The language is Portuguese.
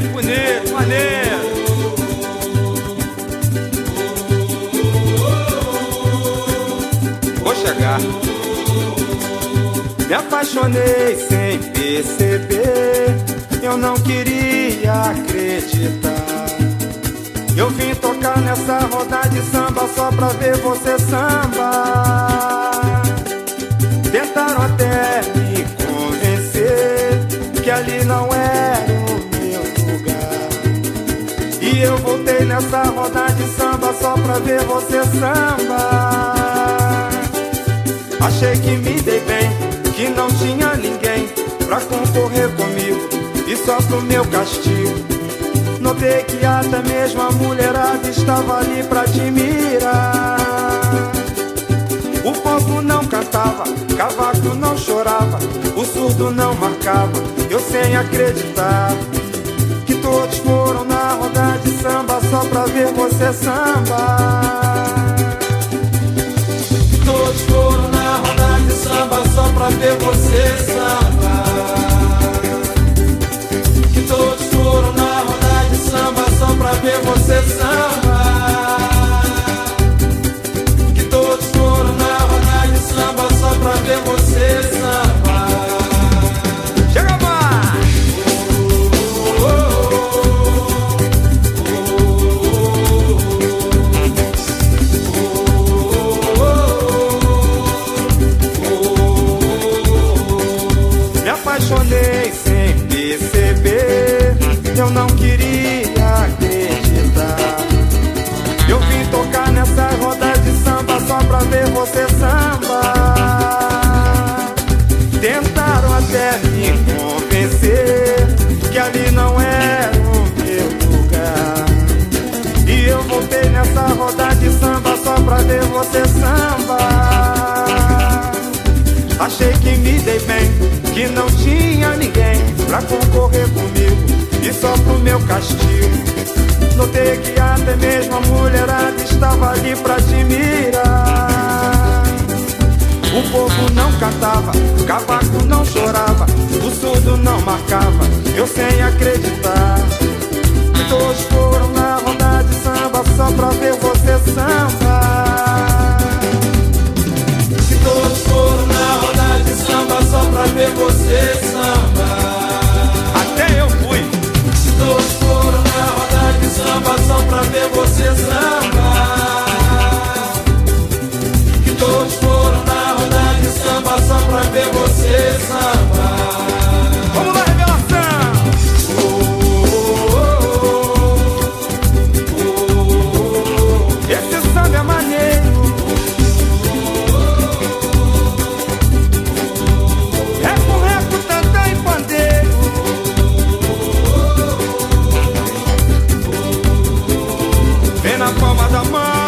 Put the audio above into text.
bonito, bonito, maneiro. Vou chegar. Me apaixonei sem perceber. Eu não queria acreditar. Eu vim tocar nessa roda de samba só pra ver você samba. Tentaram até me convencer que ali não era lugar. E eu voltei nessa roda de samba só pra ver você samba. Achei que me dei bem, que não tinha ninguém pra concorrer comigo e só pro meu castigo. Notei que até mesmo a mulherada estava ali pra te mirar. O povo não cantava, cavaco não chorava, o surdo não marcava, eu sem acreditar. Ver você samba. Todos foram na roda de samba só pra ver você samba. Eu não queria acreditar. Eu vim tocar nessa roda de samba só pra ver você samba. Tentaram até me convencer que ali não era o meu lugar. E eu voltei nessa roda de samba só pra ver você samba. Achei que me dei bem, que não tinha ninguém pra concorrer e só pro meu castigo. Notei que até mesmo a mulherada estava ali pra te mirar. O povo não cantava, cavaco não chorava, o surdo não marcava, eu sem acreditar. E todos foram na roda de samba só pra ver você samba. amar.